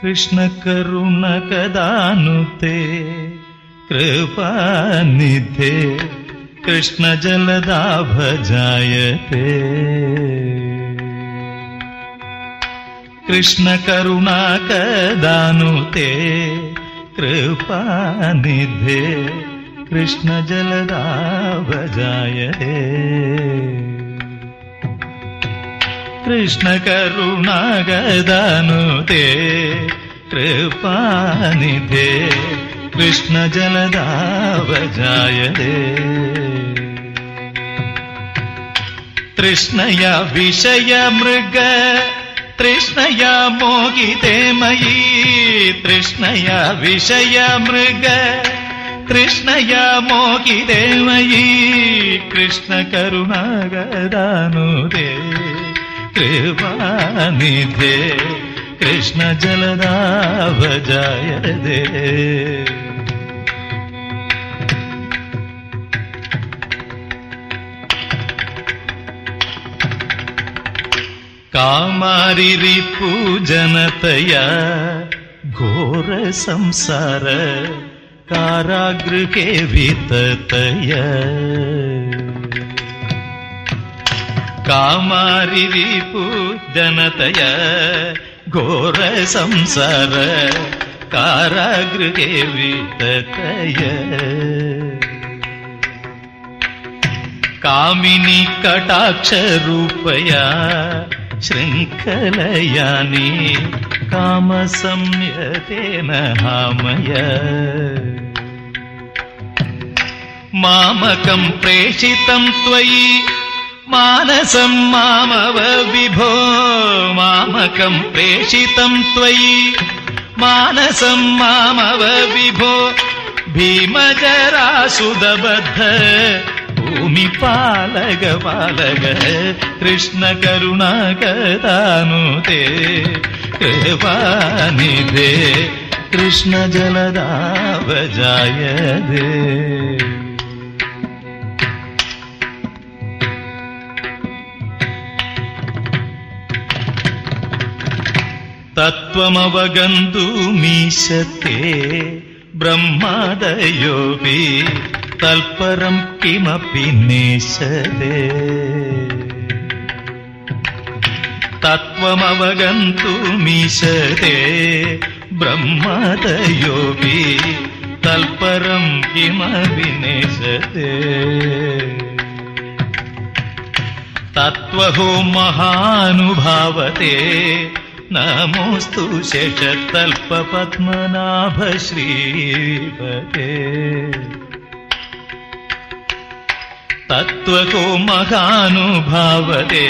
కృష్ణ కరుణ కదానుతే కృపానిధే कृष्णजलदाभजायते कृष्णकरुणाकदानुते कृपानिधे कृष्णजलदाभजायते कृष्णकरुणागदानुते कृष्णजलदा कृपानिधे कृष्णजलदावजायते तृष्णया विषय मृग तृष्णया मोहिते मयि। तृष्णया विषया मृग कृष्णया मोहिते मयि। कृष्णकरुणागदानुदे कृपानिधे। कृष्ण जलदा भजाय दे कामारिपु विततय। कामारिरिपूजनतया घोरसंसार कारागृहे विततय। कामिनि कटाक्षरूपया शृङ्खलयानि कामसंयतेन हामय। मामकं प्रेषितं त्वयि मानसं मामव विभो मामकं प्रेषितं त्वयि। मानसं मामव विभो भीमजरासुदबद्ध भूमिपालगपालग कृष्णकरुणा कानुते कृवानिदे कृष्णजलदावजायदे తత్వమవగంతు మీశతే బ్రహ్మాదయోపి తల్పరం కిమపి నేశదే తత్వమవగంతు మీశతే బ్రహ్మాదయోపి తల్పరం కిమపి నేశతే. తత్వహో మహానుభావతే नमोऽस्तु शेच श्रीपते तत्त्वको महानुभावते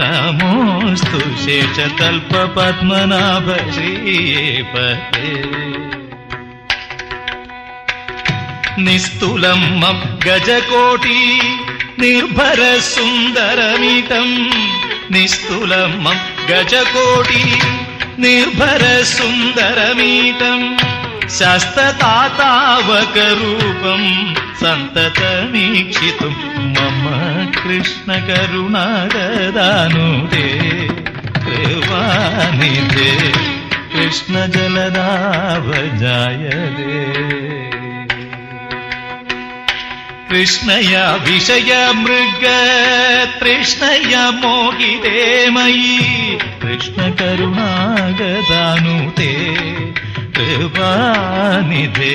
नमोऽस्तु शेचकल्पपद्मनाभश्रीपते निस्तुलं मप् गजकोटि निर्भर सुन्दरनितं निस्तुलम् गजकोटी निर्भरसुन्दरनीतम् शस्ततातावकरूपम् सन्ततमीक्षितुम् मम कृष्णकरुणारदानुते कुर्वानिदे कृष्णजलदावजाय कृष्णया विषय मृग तृष्णया मोहिते मयि कृष्णकरुणागदानुते कृपानिधे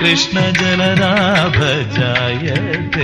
कृष्णजलनाभजायत्